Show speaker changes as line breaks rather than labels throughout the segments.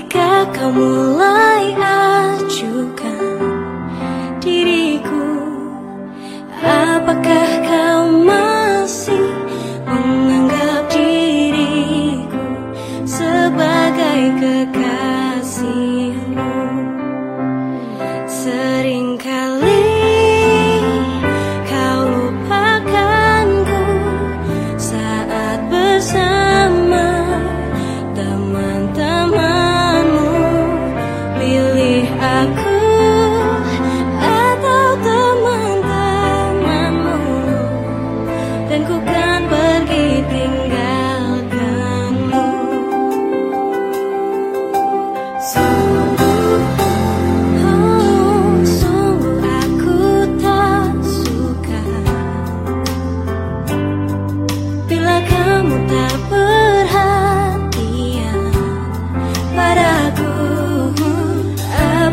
Ketika kau mulai acukan diriku Apakah kau masih menganggap diriku sebagai kekasih?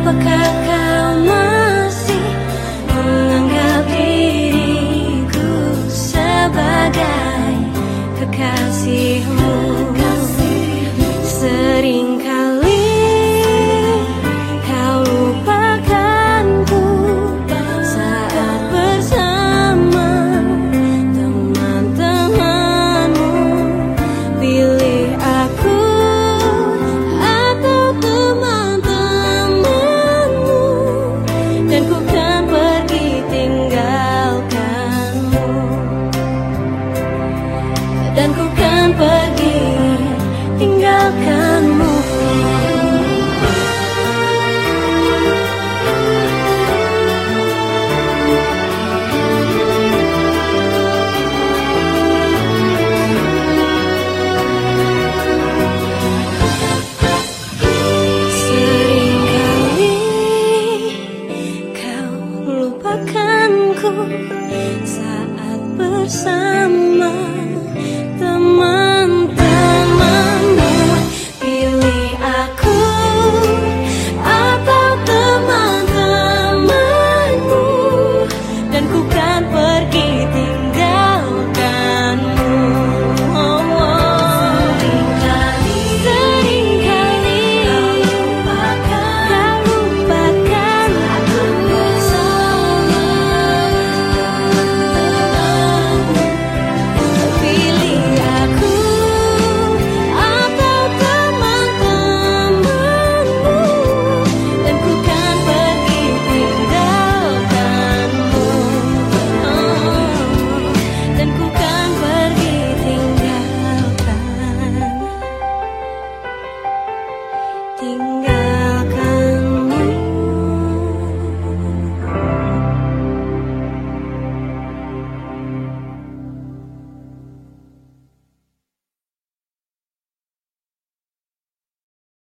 apakah pergi. Tinggalkan